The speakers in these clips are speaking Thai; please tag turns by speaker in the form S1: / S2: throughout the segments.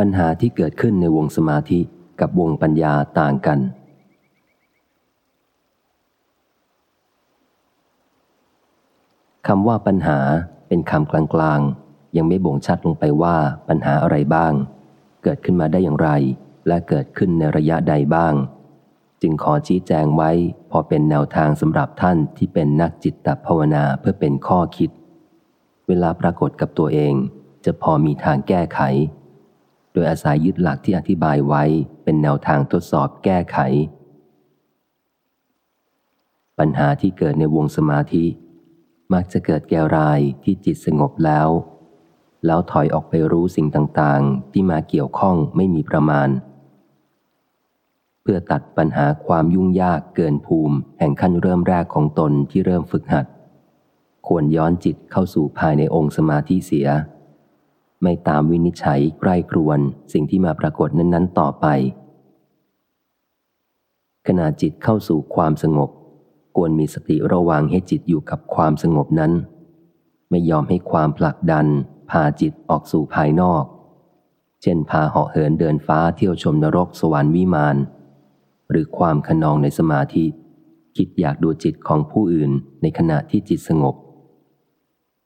S1: ปัญหาที่เกิดขึ้นในวงสมาธิกับวงปัญญาต่างกัน คำว่าปัญหาเป็นคำกลางๆ ยังไม่บ่งชัดลงไปว่าปัญหาอะไรบ้าง เกิดขึ้นมาได้อย่างไร และเกิดขึ้นในระยะใดบ้าง จึงขอชี้แจงไว้พอเป็นแนวทางสำหรับท่านที่เป็นนักจิตตภาวนาเพื่อเป็นข้อคิด เวลาปรากฏกับตัวเอง จะพอมีทางแก้ไข โดยอาศัยยึดหลักที่อธิบายไว้เป็นแนวทางทดสอบแก้ไข ปัญหาที่เกิดในวงสมาธิ มักจะเกิดแก่รายที่จิตสงบแล้ว แล้วถอยออกไปรู้สิ่งต่างๆ ที่มาเกี่ยวข้องไม่มีประมาณ เพื่อตัดปัญหาความยุ่งยากเกินภูมิ แห่งขั้นเริ่มแรกของตนที่เริ่มฝึกหัด ควรย้อนจิตเข้าสู่ภายในองค์สมาธิเสีย ไม่ตามวินิจฉัยใกล้ครวนสิ่งที่มาปรากฏนั้น ๆ ต่อไป ขณะจิตเข้าสู่ความสงบ ควรมีสติระวังให้จิตอยู่กับความสงบนั้น ไม่ยอมให้ความผลักดัน พาจิตออกสู่ภายนอก เช่นพาเหาะเหินเดินฟ้าเที่ยวชมนรกสวรรค์วิมานหรือความขนองในสมาธิ คิดอยากดูจิตของผู้อื่นในขณะที่จิตสงบ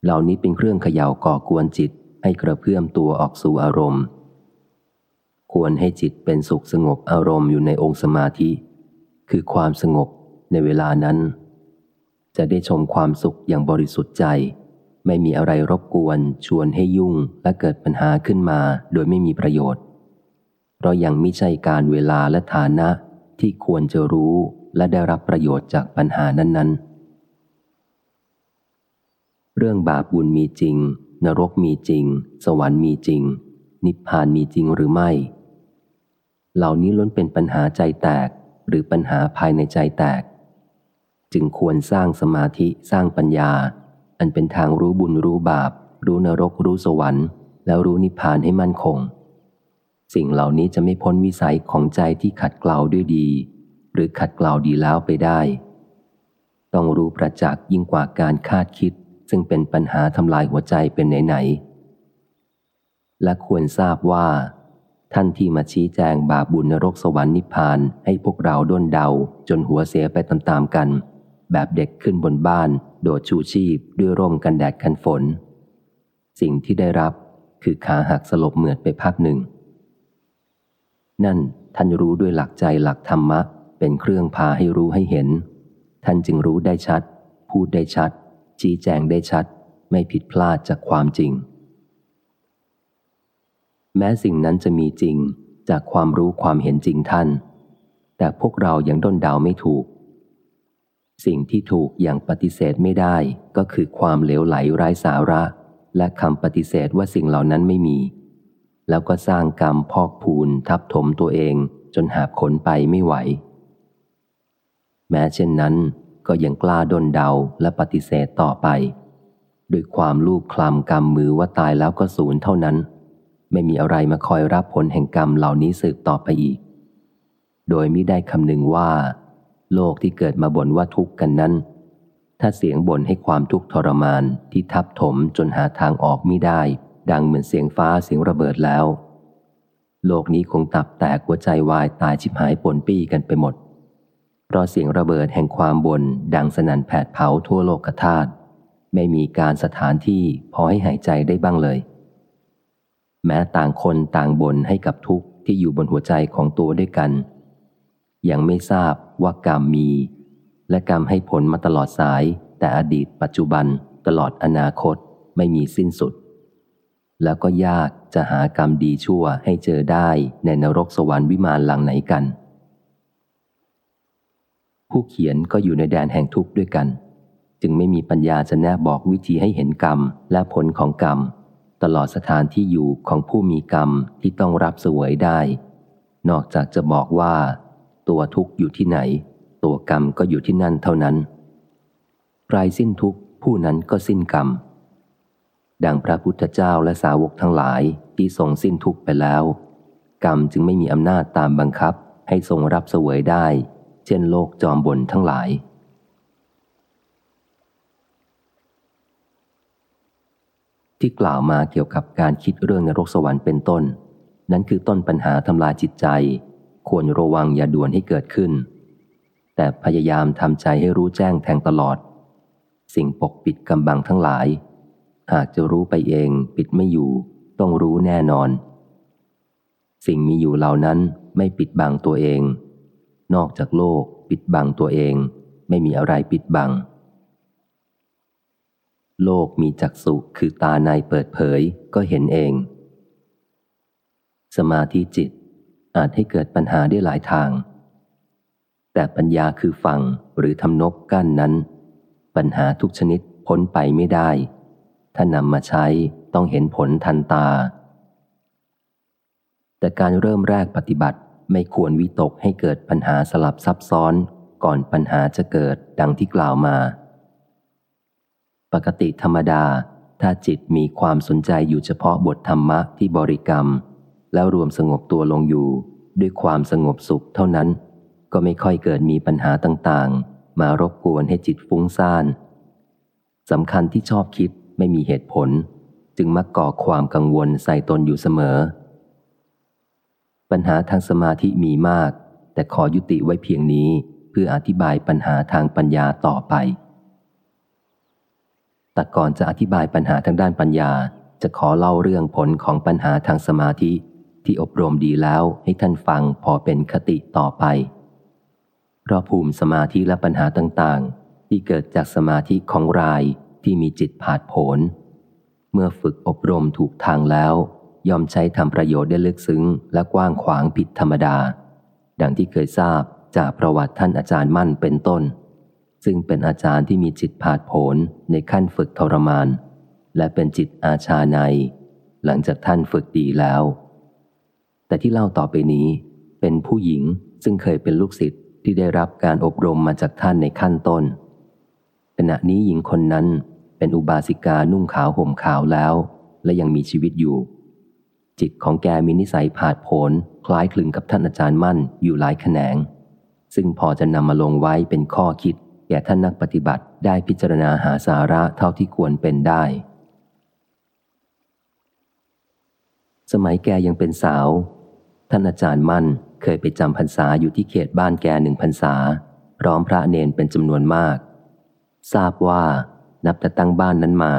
S1: เหล่านี้เป็นเครื่องเขย่าก่อกวนจิต ให้กระเพื่อมตัวออกสู่อารมณ์ ควรให้จิตเป็นสุขสงบอารมณ์อยู่ในองค์สมาธิ คือความสงบในเวลานั้น จะได้ชมความสุขอย่างบริสุทธิ์ใจ ไม่มีอะไรรบกวน ชวนให้ยุ่งและเกิดปัญหาขึ้นมาโดยไม่มีประโยชน์ เพราะยังไม่ใช่การเวลาและฐานะที่ควรจะรู้และได้รับประโยชน์จากปัญหานั้น ๆ เรื่องบาปบุญมีจริง นรกมีจริง สวรรค์มีจริง นิพพานมีจริงหรือไม่ เหล่านี้ล้วนเป็นปัญหาใจแตกหรือปัญหาภายในใจแตก จึงควรสร้างสมาธิสร้างปัญญา อันเป็นทางรู้บุญรู้บาป รู้นรกรู้สวรรค์ แล้วรู้นิพพานให้มั่นคง สิ่งเหล่านี้จะไม่พ้นวิสัยของใจที่ขัดเกลาด้วยดี หรือขัดเกลาดีแล้วไปได้ ต้องรู้ประจักษ์ยิ่งกว่าการคาดคิด ซึ่งเป็นปัญหาทำลายหัวใจเป็นไหนๆและควรทราบว่า ท่านที่มาชี้แจงบาปบุญนรกสวรรค์นิพพานให้พวกเราด้นเดาจนหัวเสียไปตามๆกัน แบบเด็กขึ้นบนบ้าน โดดชูชีพด้วยร่มกันแดดกันฝน สิ่งที่ได้รับคือขาหักสลบเหมือดไปพักหนึ่ง นั่นท่านรู้ด้วยหลักใจหลักธรรมะ เป็นเครื่องพาให้รู้ให้เห็น ท่านจึงรู้ได้ชัด พูดได้ชัด ชี้แจงได้ชัด ไม่ผิดพลาดจากความจริง แม้สิ่งนั้นจะมีจริงจากความรู้ความเห็นจริงท่าน แต่พวกเรายังด้นดาวไม่ถูก สิ่งที่ถูกอย่างปฏิเสธไม่ได้ก็คือความเหลวไหลไร้สาระ และคำปฏิเสธว่าสิ่งเหล่านั้นไม่มี แล้วก็สร้างกรรมพอกพูนทับถมตัวเองจนหาผลไปไม่ไหว แม้เช่นนั้น ก็ยังกล้าดนเดาและปฏิเสธต่อไป ด้วยความลูบคลำกรรมมือว่าตายแล้วก็สูญเท่านั้น ไม่มีอะไรมาคอยรับผลแห่งกรรมเหล่านี้สืบต่อไปอีก โดยมิได้คำนึงว่า โลกที่เกิดมาบ่นว่าทุกข์กันนั้น ถ้าเสียงบ่นให้ความทุกข์ทรมานที่ทับถมจนหาทางออกไม่ได้ ดังเหมือนเสียงฟ้าเสียงระเบิดแล้ว โลกนี้คงตับแตกหัวใจวายตายชิบหายปนปี้กันไปหมด เพราะเสียงระเบิดแห่งความบน่นดังสนั่นแผดเผาทั่วโลกธาตุไม่มีการสถานที่พอให้หายใจได้บ้างเลย แม้ต่างคนต่างบ่นให้กับทุกข์ที่อยู่บนหัวใจของตัวด้วยกัน ยังไม่ทราบว่ากรรมมี และกรรมให้ผลมาตลอดสาย แต่อดีตปัจจุบันตลอดอนาคตไม่มีสิ้นสุด แล้วก็ยากจะหากรรมดีชั่วให้เจอได้ในนรกสวรรค์วิมานหลังไหนกัน ผู้เขียนก็อยู่ในแดนแห่งทุกข์ด้วยกัน จึงไม่มีปัญญาจะแนบบอกวิธีให้เห็นกรรมและผลของกรรม ตลอดสถานที่อยู่ของผู้มีกรรมที่ต้องรับสวยได้ นอกจากจะบอกว่า ตัวทุกข์อยู่ที่ไหน ตัวกรรมก็อยู่ที่นั่นเท่านั้นใครสิ้นทุกข์ผู้นั้นก็สิ้นกรรม ดังพระพุทธเจ้าและสาวกทั้งหลายที่ทรงสิ้นทุกข์ไปแล้ว กรรมจึงไม่มีอำนาจตามบังคับให้ทรงรับเสวยได้ เช่นโลกจอมบนทั้งหลาย ที่กล่าวมาเกี่ยวกับการคิดเรื่องนรกสวรรค์เป็นต้น นั้นคือต้นปัญหาทำลายจิตใจ ควรระวังอย่าด่วนให้เกิดขึ้น แต่พยายามทำใจให้รู้แจ้งแทงตลอด สิ่งปกปิดกำบังทั้งหลาย หากจะรู้ไปเองปิดไม่อยู่ ต้องรู้แน่นอน สิ่งมีอยู่เหล่านั้นไม่ปิดบังตัวเอง นอกจากโลกปิดบังตัวเอง ไม่มีอะไรปิดบัง โลกมีจักษุคือตาในเปิดเผยก็เห็นเอง สมาธิจิตอาจให้เกิดปัญหาได้หลายทาง แต่ปัญญาคือฟังหรือทำนบกั้นนั้น ปัญหาทุกชนิดพ้นไปไม่ได้ ถ้านำมาใช้ต้องเห็นผลทันตา แต่การเริ่มแรกปฏิบัติ ไม่ควรวิตกให้เกิดปัญหาสลับซับซ้อนก่อนปัญหาจะเกิดดังที่กล่าวมา ปกติธรรมดา ถ้าจิตมีความสนใจอยู่เฉพาะบทธรรมะที่บริกรรม แล้วรวมสงบตัวลงอยู่ ด้วยความสงบสุขเท่านั้น ก็ไม่ค่อยเกิดมีปัญหาต่างๆ มารบกวนให้จิตฟุ้งซ่านสำคัญที่ชอบคิดไม่มีเหตุผล จึงมักก่อความกังวลใส่ตนอยู่เสมอ ปัญหาทางสมาธิมีมาก แต่ขอยุติไว้เพียงนี้เพื่ออธิบายปัญหาทางปัญญาต่อไป แต่ก่อนจะอธิบายปัญหาทางด้านปัญญา จะขอเล่าเรื่องผลของปัญหาทางสมาธิ ที่อบรมดีแล้วให้ท่านฟังพอเป็นคติต่อไป เพราะภูมิสมาธิและปัญหาต่างๆ ที่เกิดจากสมาธิของรายที่มีจิตผาดโผนเมื่อฝึกอบรมถูกทางแล้ว ยอมใช้ทำประโยชน์ได้ลึกซึ้ง และกว้างขวางผิดธรรมดา ดังที่เคยทราบจากประวัติท่านอาจารย์มั่นเป็นต้น ซึ่งเป็นอาจารย์ที่มีจิตผาดโผนในขั้นฝึกทรมาน และเป็นจิตอาชาใน หลังจากท่านฝึกดีแล้ว แต่ที่เล่าต่อไปนี้ เป็นผู้หญิงซึ่งเคยเป็นลูกศิษย์ที่ได้รับการอบรมมาจากท่านในขั้นต้น ขณะนี้หญิงคนนั้นเป็นอุบาสิกานุ่งขาวห่มขาวแล้ว และยังมีชีวิตอยู่ จิตของแกมีนิสัยผาดโผนคล้ายคลึงกับท่านอาจารย์มั่นอยู่หลายแขนง ซึ่งพอจะนำมาลงไว้เป็นข้อคิด แก่ท่านนักปฏิบัติได้พิจารณาหาสาระเท่าที่ควรเป็นได้ สมัยแกยังเป็นสาว ท่านอาจารย์มั่นเคยไปจำพรรษาอยู่ที่เขตบ้านแกหนึ่งพรรษา พร้อมพระเนนเป็นจำนวนมาก ทราบว่านับแต่ตั้งบ้านนั้นมา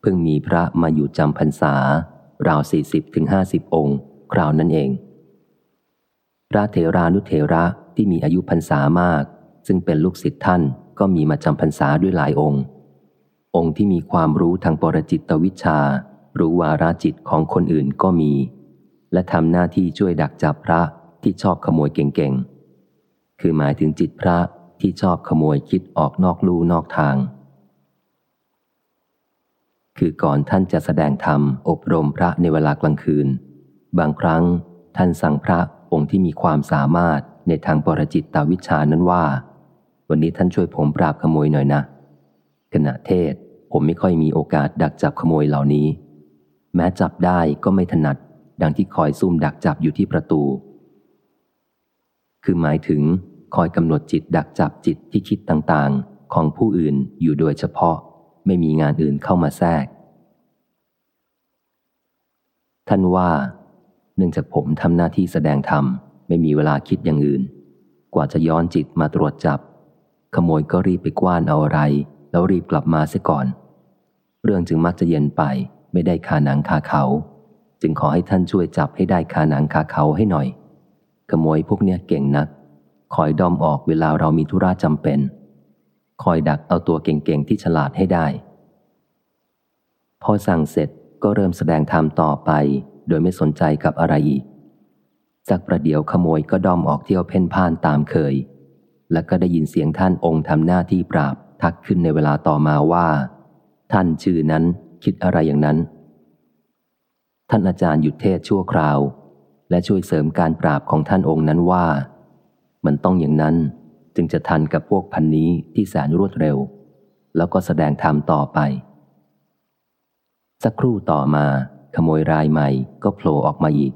S1: เพิ่งมีพระมาอยู่จำพรรษา ราวสี่สิบถึงห้าสิบองค์ คราวนั้นเอง พระเถรานุเถระที่มีอายุพรรษามาก ซึ่งเป็นลูกศิษย์ท่านก็มีมาจำพรรษาด้วยหลายองค์ องค์ที่มีความรู้ทางปรจิตวิชา รู้วาราจิตของคนอื่นก็มี และทำหน้าที่ช่วยดักจับพระที่ชอบขโมยเก่งๆ คือหมายถึงจิตพระที่ชอบขโมยคิดออกนอกลู่นอกทาง คือก่อนท่านจะแสดงธรรมอบรมพระในเวลากลางคืน บางครั้งท่านสั่งพระองค์ที่มีความสามารถในทางปรจิตตาวิชานั้นว่า วันนี้ท่านช่วยผมปราบขโมยหน่อยนะ ขณะเทศผมไม่ค่อยมีโอกาสดักจับขโมยเหล่านี้ แม้จับได้ก็ไม่ถนัด ดังที่คอยซุ่มดักจับอยู่ที่ประตู คือหมายถึงคอยกำหนดจิตดักจับจิตที่คิดต่างๆ ของผู้อื่นอยู่โดยเฉพาะ ไม่มีงานอื่นเข้ามาแทรก ท่านว่า เนื่องจากผมทำหน้าที่แสดงธรรม ไม่มีเวลาคิดอย่างอื่น กว่าจะย้อนจิตมาตรวจจับ ขโมยก็รีบไปกว้านเอาอะไร แล้วรีบกลับมาเสียก่อน เรื่องจึงมักจะเย็นไป ไม่ได้คาหนังคาเขา จึงขอให้ท่านช่วยจับให้ได้คาหนังคาเขาให้หน่อย ขโมยพวกเนี้ยเก่งนักคอยดอมออกเวลาเรามีธุระจำเป็น คอยดักเอาตัวเก่งๆที่ฉลาดให้ได้ พอสั่งเสร็จก็เริ่มแสดงธรรมต่อไป โดยไม่สนใจกับอะไรอีกจากประเดี๋ยวขโมยก็ดอมออกเที่ยวเพ่นพ่านตามเคย แล้วก็ได้ยินเสียงท่านองค์ทำหน้าที่ปราบทักขึ้นในเวลาต่อมาว่า ท่านชื่อนั้นคิดอะไรอย่างนั้น ท่านอาจารย์หยุดเทศชั่วคราว และช่วยเสริมการปราบของท่านองค์นั้นว่า มันต้องอย่างนั้น จึงจะทันกับพวกพันนี้ที่แสนรวดเร็ว แล้วก็แสดงธรรมต่อไป สักครู่ต่อมา ขโมยรายใหม่ก็โผล่ออกมาอีก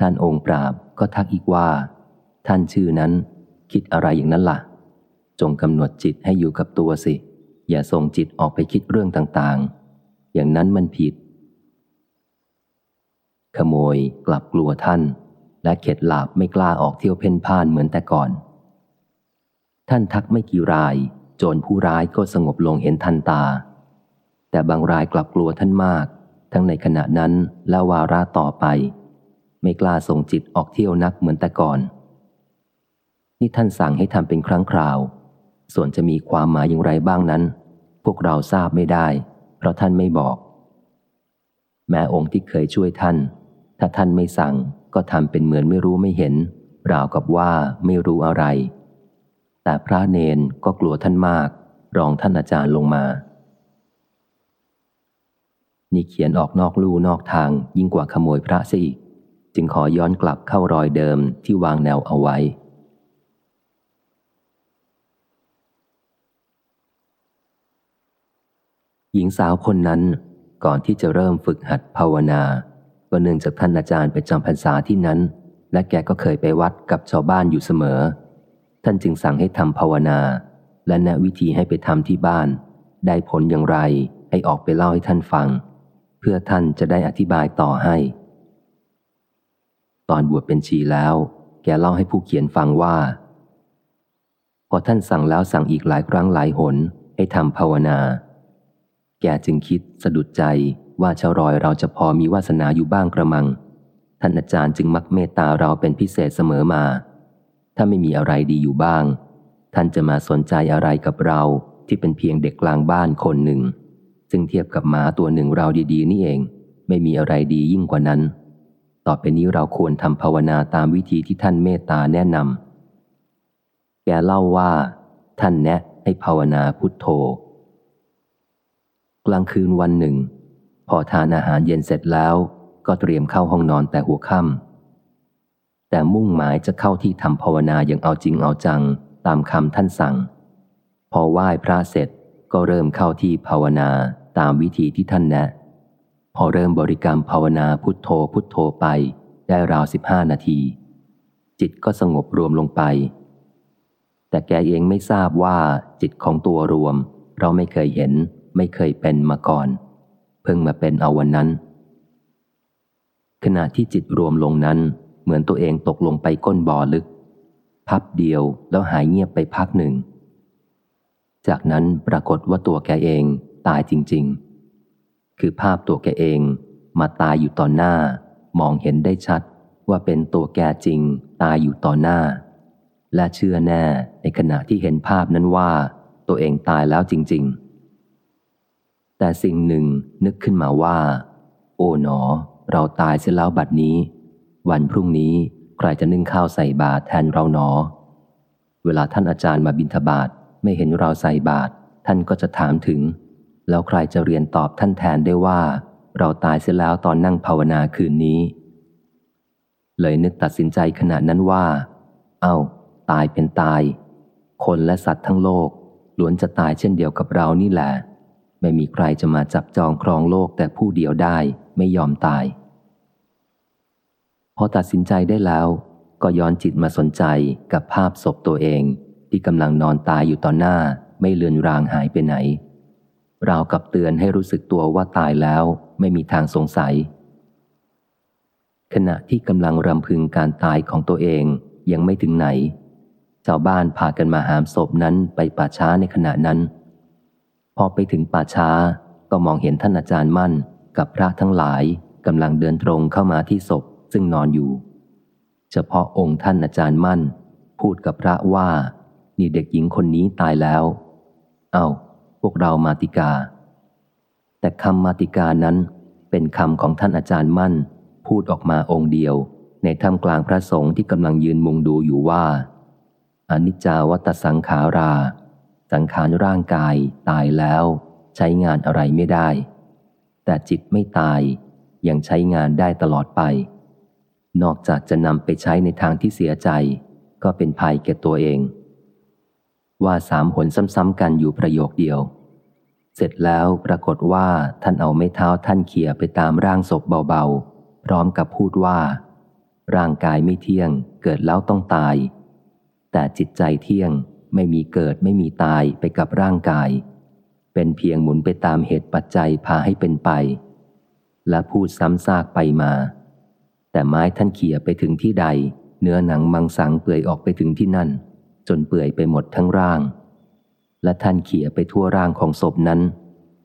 S1: ท่านองค์ปราบก็ทักอีกว่า ท่านชื่อนั้น คิดอะไรอย่างนั้นละ่ะ จงกำหนดจิตให้อยู่กับตัวสิ อย่าส่งจิตออกไปคิดเรื่องต่างๆ อย่างนั้นมันผิด ขโมยกลับกลัวท่าน และเข็ดหลาบไม่กล้าออกเที่ยวเพ่นพ่านเหมือนแต่ก่อน ท่านทักไม่กี่ราย โจรผู้ร้ายก็สงบลงเห็นทันตา แต่บางรายกลับกลัวท่านมาก ทั้งในขณะนั้นและวาระต่อไป ไม่กล้าส่งจิตออกเที่ยวนักเหมือนแต่ก่อน นี่ท่านสั่งให้ทำเป็นครั้งคราว ส่วนจะมีความหมายอย่างไรบ้างนั้น พวกเราทราบไม่ได้ เพราะท่านไม่บอก แม้องค์ที่เคยช่วยท่าน ถ้าท่านไม่สั่งก็ทำเป็นเหมือนไม่รู้ไม่เห็นราวกับว่าไม่รู้อะไร แต่พระเนนก็กลัวท่านมาก รองท่านอาจารย์ลงมา นี่เขียนออกนอกลู่นอกทางยิ่งกว่าขโมยพระซะอีก จึงขอย้อนกลับเข้ารอยเดิมที่วางแนวเอาไว้ หญิงสาวคนนั้นก่อนที่จะเริ่มฝึกหัดภาวนาก็เนื่องจากท่านอาจารย์ไปจำพรรษาที่นั้น และแกก็เคยไปวัดกับชาวบ้านอยู่เสมอ ท่านจึงสั่งให้ทำภาวนา และแนะวิธีให้ไปทำที่บ้าน ได้ผลอย่างไรให้ออกไปเล่าให้ท่านฟัง เพื่อท่านจะได้อธิบายต่อให้ ตอนบวชเป็นชีแล้ว แกเล่าให้ผู้เขียนฟังว่า พอท่านสั่งแล้วสั่งอีกหลายครั้งหลายหนให้ทำภาวนา แกจึงคิดสะดุดใจว่าชาวรอยเราจะพอมีวาสนาอยู่บ้างกระมัง ท่านอาจารย์จึงมักเมตตาเราเป็นพิเศษเสมอมา ถ้าไม่มีอะไรดีอยู่บ้าง ท่านจะมาสนใจอะไรกับเราที่เป็นเพียงเด็กกลางบ้านคนหนึ่ง ซึ่งเทียบกับหมาตัวหนึ่งเราดีๆ นี่เอง ไม่มีอะไรดียิ่งกว่านั้น ต่อไปนี้เราควรทำภาวนาตามวิธีที่ท่านเมตตาแนะนำแกเล่าว่า ท่านแนะให้ภาวนาพุทโธ กลางคืนวันหนึ่ง พอทานอาหารเย็นเสร็จแล้ว ก็เตรียมเข้าห้องนอนแต่หัวค่ำ แต่มุ่งหมายจะเข้าที่ทำภาวนาอย่างเอาจริงเอาจังตามคำท่านสั่ง พอไหว้พระเสร็จก็เริ่มเข้าที่ภาวนาตามวิธีที่ท่านแนะ พอเริ่มบริกรรมภาวนาพุทโธพุทโธไปได้ราวสิบห้านาที จิตก็สงบรวมลงไป แต่แกเองไม่ทราบว่าจิตของตัวรวม เราไม่เคยเห็นไม่เคยเป็นมาก่อน เพิ่งมาเป็นเอาวันนั้น ขณะที่จิตรวมลงนั้น เหมือนตัวเองตกลงไปก้นบ่อลึก พับเดียวแล้วหายเงียบไปพักหนึ่ง จากนั้นปรากฏว่าตัวแกเองตายจริง ๆ คือภาพตัวแกเองมาตายอยู่ต่อหน้า มองเห็นได้ชัดว่าเป็นตัวแกจริง ตายอยู่ต่อหน้า และเชื่อแน่ในขณะที่เห็นภาพนั้นว่าตัวเองตายแล้วจริง ๆ แต่สิ่งหนึ่งนึกขึ้นมาว่า โอ๋หนอ เราตายเสียแล้วบัดนี้ วันพรุ่งนี้ใครจะนึ่งข้าวใส่บาตรแทนเราหนอ เวลาท่านอาจารย์มาบิณฑบาตไม่เห็นเราใส่บาตรท่านก็จะถามถึง แล้วใครจะเรียนตอบท่านแทนได้ว่า เราตายเสียแล้วตอนนั่งภาวนาคืนนี้ เลยนึกตัดสินใจขณะนั้นว่า เอา้า ตายเป็นตาย คนและสัตว์ทั้งโลกล้วนจะตายเช่นเดียวกับเรานี่แหละ ไม่มีใครจะมาจับจองครองโลกแต่ผู้เดียวได้ไม่ยอมตาย อตัดสินใจได้แล้ว ก็ย้อนจิตมาสนใจกับภาพศพตัวเอง ที่กำลังนอนตายอยู่ต่อหน้าไม่เลือนรางหายไปไหน ราวกับเตือนให้รู้สึกตัวว่าตายแล้วไม่มีทางสงสัย ขณะที่กำลังรำพึงการตายของตัวเองยังไม่ถึงไหนชาวบ้านพากันมาหามศพนั้นไปป่าช้าในขณะนั้น พอไปถึงป่าช้าก็มองเห็นท่านอาจารย์มั่นกับพระทั้งหลายกำลังเดินตรงเข้ามาที่ศพ ซึ่งนอนอยู่ เฉพาะองค์ท่านอาจารย์มั่น พูดกับพระว่า นี่เด็กหญิงคนนี้ตายแล้ว เอา้า พวกเรามาติกา แต่คำมาติกานั้นเป็นคำของท่านอาจารย์มั่น พูดออกมาองค์เดียว ในท่ามกลางพระสงฆ์ที่กำลังยืนมุงดูอยู่ว่าอนิจจาวัตสังขารา สังขารร่างกายตายแล้ว ใช้งานอะไรไม่ได้ แต่จิตไม่ตายยังใช้งานได้ตลอดไป นอกจากจะนำไปใช้ในทางที่เสียใจ ก็เป็นภัยแก่ตัวเอง ว่าสามหนซ้ำๆกันอยู่ประโยคเดียว เสร็จแล้วปรากฏว่าท่านเอาไม้เท้าท่านเขี่ยไปตามร่างศพเบาๆ พร้อมกับพูดว่า ร่างกายไม่เที่ยง เกิดแล้วต้องตาย แต่จิตใจเที่ยงไม่มีเกิดไม่มีตายไปกับร่างกาย เป็นเพียงหมุนไปตามเหตุปัจจัยพาให้เป็นไป และพูดซ้ำซากไปมา แต่ไม้ท่านเขี่ยไปถึงที่ใด เนื้อหนังมังสังเปื่อยออกไปถึงที่นั่น จนเปื่อยไปหมดทั้งร่าง และท่านเขี่ยไปทั่วร่างของศพนั้น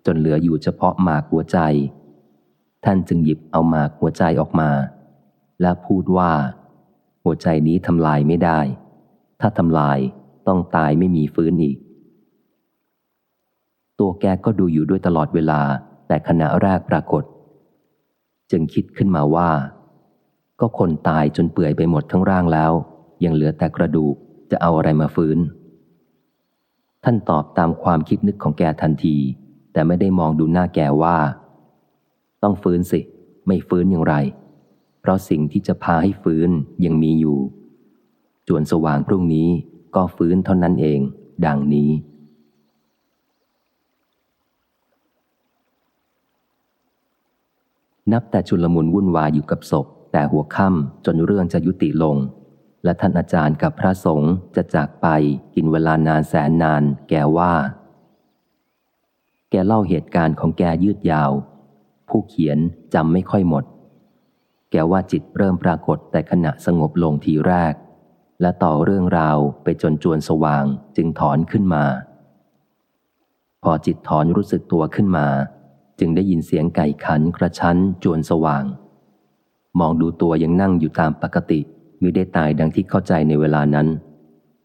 S1: จนเหลืออยู่เฉพาะหมากหัวใจ ท่านจึงหยิบเอาหมากหัวใจออกมา และพูดว่า หัวใจนี้ทำลายไม่ได้ ถ้าทำลายต้องตายไม่มีฟื้นอีก ตัวแกก็ดูอยู่ด้วยตลอดเวลา แต่ขณะแรกปรากฏ จึงคิดขึ้นมาว่า ก็คนตายจนเปื่อยไปหมดทั้งร่างแล้ว ยังเหลือแต่กระดูกจะเอาอะไรมาฟื้น ท่านตอบตามความคิดนึกของแกทันที แต่ไม่ได้มองดูหน้าแกว่า ต้องฟื้นสิ ไม่ฟื้นอย่างไร เพราะสิ่งที่จะพาให้ฟื้นยังมีอยู่ จวนสว่างพรุ่งนี้ก็ฟื้นเท่านั้นเอง ดังนี้นับแต่ชุลมุนวุ่นวายอยู่กับศพ แต่หัวค่ำจนเรื่องจะยุติลง และท่านอาจารย์กับพระสงฆ์จะจากไปกินเวลานานแสนนาน แกว่า แกเล่าเหตุการณ์ของแกยืดยาว ผู้เขียนจำไม่ค่อยหมด แกว่าจิตเริ่มปรากฏแต่ขณะสงบลงทีแรก และต่อเรื่องราวไปจนจวนสว่างจึงถอนขึ้นมา พอจิตถอนรู้สึกตัวขึ้นมา จึงได้ยินเสียงไก่ขันกระชั้นจวนสว่าง มองดูตัวยังนั่งอยู่ตามปกติมิได้ตายดังที่เข้าใจในเวลานั้น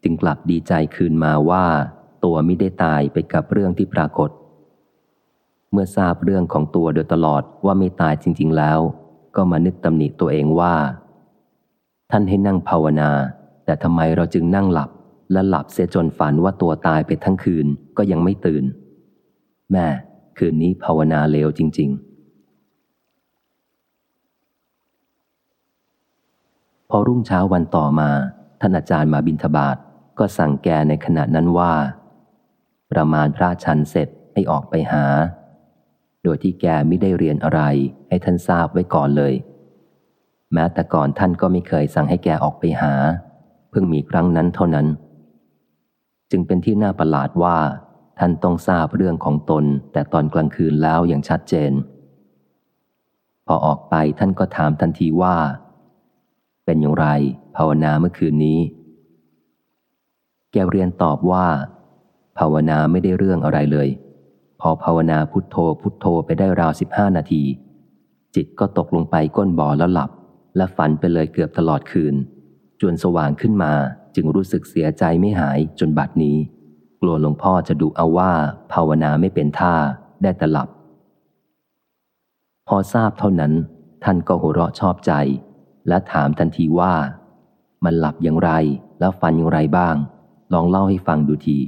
S1: จึงกลับดีใจคืนมาว่า ตัวมิได้ตายไปกับเรื่องที่ปรากฏ เมื่อทราบเรื่องของตัวโดยตลอดว่าไม่ตายจริง ๆ แล้ว ก็มานึกตำหนิตัวเองว่า ท่านให้นั่งภาวนา แต่ทำไมเราจึงนั่งหลับ และหลับเสียจนฝันว่าตัวตายไปทั้งคืนก็ยังไม่ตื่น แม่คืนนี้ภาวนาเลวจริง ๆ พอรุ่งเช้าวันต่อมา ท่านอาจารย์มาบินทบาทก็สั่งแกในขณะนั้นว่า ประมาณพระชันเสร็จให้ออกไปหา โดยที่แกไม่ได้เรียนอะไรให้ท่านทราบไว้ก่อนเลย แม้แต่ก่อนท่านก็ไม่เคยสั่งให้แกออกไปหา เพิ่งมีครั้งนั้นเท่านั้น จึงเป็นที่น่าประหลาดว่า ท่านต้องทราบเรื่องของตน แต่ตอนกลางคืนแล้วอย่างชัดเจน พอออกไปท่านก็ถามทันทีว่า เป็นอย่างไร ภาวนาเมื่อคืนนี้ แกเรียนตอบว่า ภาวนาไม่ได้เรื่องอะไรเลย พอภาวนาพุทโธพุทโธไปได้ราวสิบห้านาที จิตก็ตกลงไปก้นบ่อแล้วหลับ และฝันไปเลยเกือบตลอดคืน จนสว่างขึ้นมาจึงรู้สึกเสียใจไม่หายจนบัดนี้ กลัวหลวงพ่อจะดุเอาว่า ภาวนาไม่เป็นท่าได้แต่หลับ พอทราบเท่านั้น ท่านก็หัวเราะชอบใจ และถามทันทีว่า มันหลับอย่างไรแล้วฝันอย่างไรบ้าง ลองเล่าให้ฟังดูที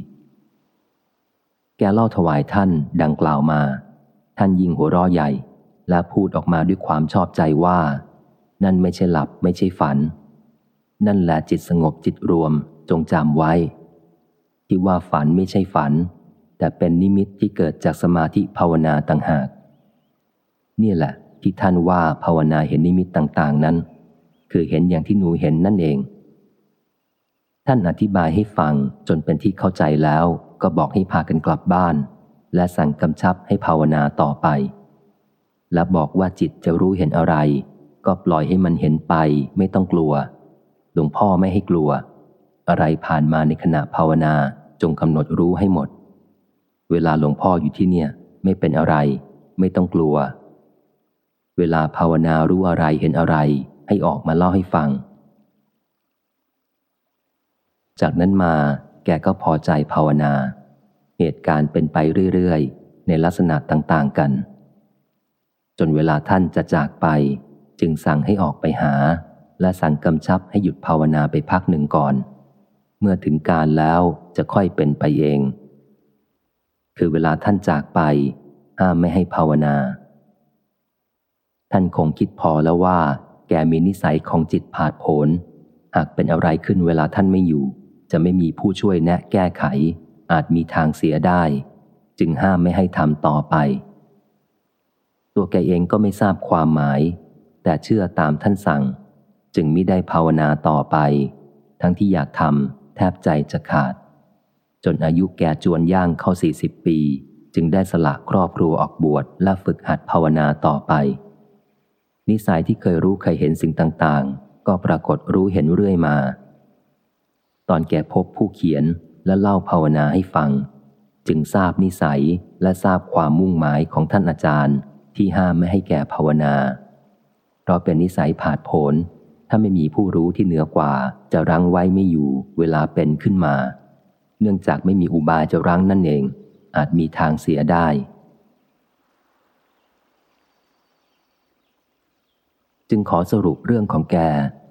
S1: แกเล่าถวายท่านดังกล่าวมา ท่านยิงหัวราะใหญ่ และพูดออกมาด้วยความชอบใจว่า นั่นไม่ใช่หลับไม่ใช่ฝัน นั่นแหละจิตสงบจิตรวมจงจำไว้ ที่ว่าฝันไม่ใช่ฝัน แต่เป็นนิมิตที่เกิดจากสมาธิภาวนาต่างหาก นี่แหละที่ท่านว่าภาวนาเห็นนิมิตต่าง ๆ นั้น คือเห็นอย่างที่หนูเห็นนั่นเอง ท่านอธิบายให้ฟังจนเป็นที่เข้าใจแล้วก็บอกให้พากันกลับบ้าน และสั่งกำชับให้ภาวนาต่อไป และบอกว่าจิตจะรู้เห็นอะไร ก็ปล่อยให้มันเห็นไปไม่ต้องกลัว หลวงพ่อไม่ให้กลัว อะไรผ่านมาในขณะภาวนาจงกำหนดรู้ให้หมด เวลาหลวงพ่ออยู่ที่เนี่ย ไม่เป็นอะไร ไม่ต้องกลัว เวลาภาวนารู้อะไรเห็นอะไร ให้ออกมาเล่าให้ฟัง จากนั้นมาแกก็พอใจภาวนา เหตุการณ์เป็นไปเรื่อยๆ ในลักษณะต่างๆกัน จนเวลาท่านจะจากไป จึงสั่งให้ออกไปหา และสั่งกำชับให้หยุดภาวนาไปพักหนึ่งก่อน เมื่อถึงการแล้วจะค่อยเป็นไปเอง คือเวลาท่านจากไป ห้ามไม่ให้ภาวนา ท่านคงคิดพอแล้วว่า กมีนิสัยของจิตผาดโผนหากเป็นอะไรขึ้นเวลาท่านไม่อยู่ จะไม่มีผู้ช่วยแนะแก้ไข อาจมีทางเสียได้ จึงห้ามไม่ให้ทำต่อไป ตัวแกเองก็ไม่ทราบความหมาย แต่เชื่อตามท่านสั่ง จึงไมิได้ภาวนาต่อไป ทั้งที่อยากทำแทบใจจะขาด จนอายุแก่จวนย่างเข้าสี่สิบปี จึงได้สละครอบครัวออกบวชและฝึกหัดภาวนาต่อไป นิสัยที่เคยรู้เคยเห็นสิ่งต่างๆ ก็ปรากฏรู้เห็นเรื่อยมา ตอนแกพบผู้เขียนและเล่าภาวนาให้ฟัง จึงทราบนิสัยและทราบความมุ่งหมายของท่านอาจารย์ ที่ห้ามไม่ให้แก่ภาวนาเพราะเป็นนิสัยผาดโผนถ้าไม่มีผู้รู้ที่เหนือกว่า จะรั้งไว้ไม่อยู่เวลาเป็นขึ้นมา เนื่องจากไม่มีอุบายจะรั้งนั่นเอง อาจมีทางเสียได้ จึงขอสรุปเรื่องของแก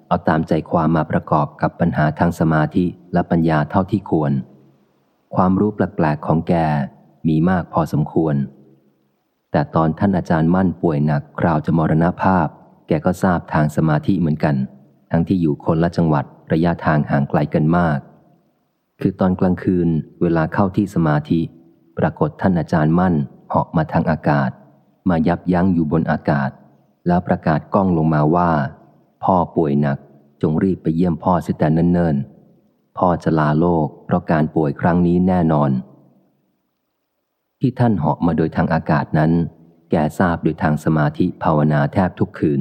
S1: เอาตามใจความมาประกอบกับปัญหาทางสมาธิและปัญญาเท่าที่ควร ความรู้แปลกๆของแกมีมากพอสมควร แต่ตอนท่านอาจารย์มั่นป่วยหนักคราวจะมรณภาพ แกก็ทราบทางสมาธิเหมือนกัน ทั้งที่อยู่คนละจังหวัดระยะทางห่างไกลกันมาก คือตอนกลางคืนเวลาเข้าที่สมาธิ ปรากฏท่านอาจารย์มั่นเหาะมาทางอากาศ มายับยั้งอยู่บนอากาศ แล้วประกาศกล้องลงมาว่า พ่อป่วยหนักจงรีบไปเยี่ยมพ่อเสียแต่เนิ่นๆ พ่อจะลาโลกเพราะการป่วยครั้งนี้แน่นอน ที่ท่านเหาะมาโดยทางอากาศนั้น แกทราบโดยทางสมาธิภาวนาแทบทุกคืน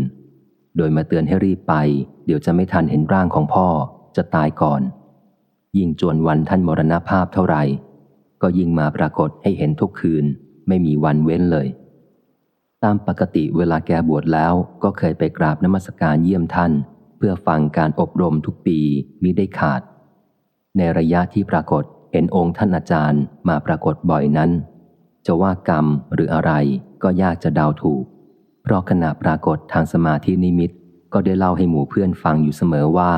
S1: โดยมาเตือนให้รีบไป เดี๋ยวจะไม่ทันเห็นร่างของพ่อจะตายก่อน ยิ่งจวนวันท่านมรณภาพเท่าไหร่ ก็ยิ่งมาปรากฏให้เห็นทุกคืน ไม่มีวันเว้นเลย ตามปกติเวลาแกบวชแล้วก็เคยไปกราบนมัสการเยี่ยมท่าน เพื่อฟังการอบรมทุกปีมิได้ขาด ในระยะที่ปรากฏเห็นองค์ท่านอาจารย์มาปรากฏบ่อยนั้น จะว่ากรรมหรืออะไรก็ยากจะเดาถูก เพราะขณะปรากฏทางสมาธินิมิต ก็ได้เล่าให้หมู่เพื่อนฟังอยู่เสมอว่า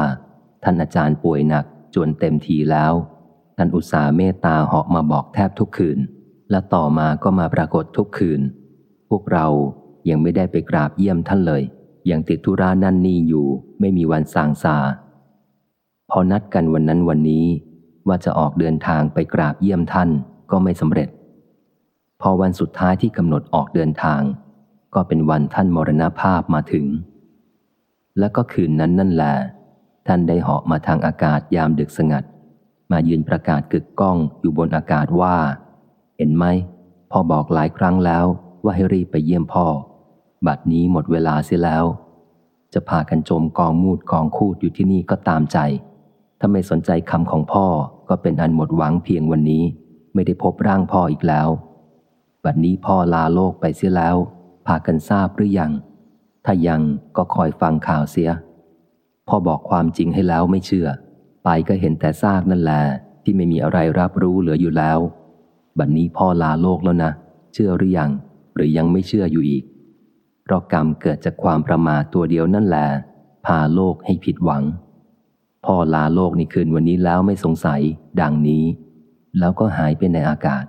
S1: ท่านอาจารย์ป่วยหนักจนเต็มทีแล้ว ท่านอุตสาเมตตาเหาะมาบอกแทบทุกคืน และต่อมาก็มาปรากฏทุกคืน วกเรายังไม่ได้ไปกราบเยี่ยมท่านเลย ยังติดธุระนั่นนี่อยู่ไม่มีวันสางซาพอนัดกันวันนั้นวันนี้ ว่าจะออกเดินทางไปกราบเยี่ยมท่านก็ไม่สำเร็จ พอวันสุดท้ายที่กำหนดออกเดินทาง ก็เป็นวันท่านมรณภาพมาถึง และก็คืนนั้นนั่นแหละท่านได้เหาะมาทางอากาศยามดึกสงัด มายืนประกาศกึกก้องอยู่บนอากาศว่า เห็นไหมพอบอกหลายครั้งแล้ว ว่าให้รีบไปเยี่ยมพ่อ บัดนี้หมดเวลาเสียแล้ว จะพากันจมกองมูดกองคูดอยู่ที่นี่ก็ตามใจ ถ้าไม่สนใจคำของพ่อก็เป็นอันหมดหวังเพียงวันนี้ ไม่ได้พบร่างพ่ออีกแล้ว บัดนี้พ่อลาโลกไปเสียแล้ว พากันทราบหรือยัง ถ้ายังก็คอยฟังข่าวเสีย พ่อบอกความจริงให้แล้วไม่เชื่อ ไปก็เห็นแต่ซากนั่นแหละที่ไม่มีอะไรรับรู้เหลืออยู่แล้ว บัดนนี้พ่อลาโลกแล้วนะ เชื่อหรือยัง หรือยังไม่เชื่ออยู่อีก เพราะกรรมเกิดจากความประมาทตัวเดียวนั่นแหละพาโลกให้ผิดหวัง พ่อลาโลกในคืนวันนี้แล้วไม่สงสัย ดังนี้ แล้วก็หายไปในอากาศ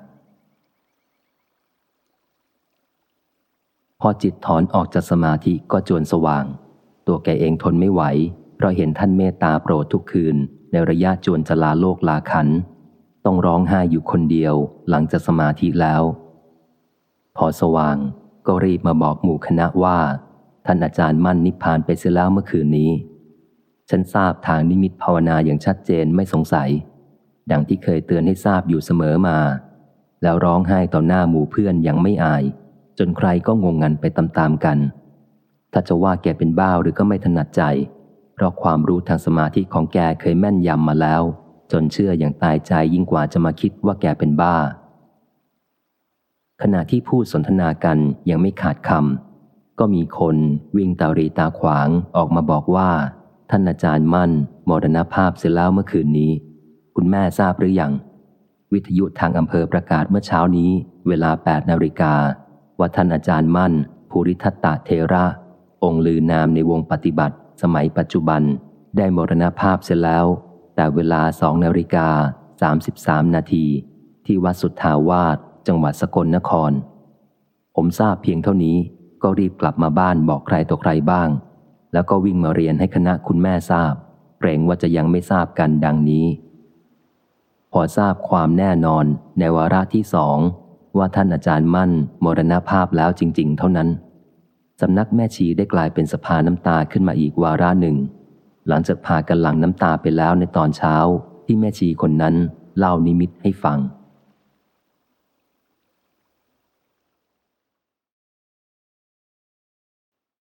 S1: พอจิตถอนออกจากสมาธิก็จวนสว่าง ตัวแกเองทนไม่ไหว เพราะเห็นท่านเมตตาโปรดทุกคืน ในระยะจวนจะลาโลกลาขัน ต้องร้องไห้อยู่คนเดียวหลังจากสมาธิแล้ว พอสว่างก็รีบมาบอกหมู่คณะว่า ท่านอาจารย์มั่นนิพพานไปเสียแล้วเมื่อคืนนี้ ฉันทราบทางนิมิตภาวนาอย่างชัดเจนไม่สงสัย ดังที่เคยเตือนให้ทราบอยู่เสมอมา แล้วร้องไห้ต่อหน้าหมู่เพื่อนอยังไม่อาย จนใครก็งงงันไปตามๆกัน ถ้าจะว่าแกเป็นบ้าหรือก็ไม่ถนัดใจ เพราะความรู้ทางสมาธิของแกเคยแม่นยำมาแล้ว จนเชื่ออย่างตายใจยิ่งกว่าจะมาคิดว่าแกเป็นบ้า ขณะที่พูดสนทนากันยังไม่ขาดคำก็มีคนวิ่งตารีตาขวางออกมาบอกว่า ท่านอาจารย์มั่นมรณภาพเสร็จแล้วเมื่อคืนนี้ คุณแม่ทราบหรือยังวิทยุทางอำเภอประกาศเมื่อเช้านี้ เวลา 8 นาฬิกา ว่าท่านอาจารย์มั่น ภูริทัตตาเทระ องค์ลือนามในวงปฏิบัติ สมัยปัจจุบัน ได้มรณภาพเสร็จแล้ว แต่เวลาสองนาฬิกา 33 นาที ที่วัดสุทธาวาส จังหวัดสกลนคร ผมทราบเพียงเท่านี้ก็รีบกลับมาบ้านบอกใครต่อใครบ้าง แล้วก็วิ่งมาเรียนให้คณะคุณแม่ทราบ เกรงว่าจะยังไม่ทราบกันดังนี้ พอทราบความแน่นอนในวาระที่สองว่าท่านอาจารย์มั่น มรณภาพแล้วจริง ๆ เท่านั้นสำนักแม่ชีได้กลายเป็นสภาน้ำตาขึ้นมาอีกวาระหนึ่ง หลังจากพากันหลังน้ำตาไปแล้วในตอนเช้าที่แม่ชีคนนั้นเล่านิมิตให้ฟัง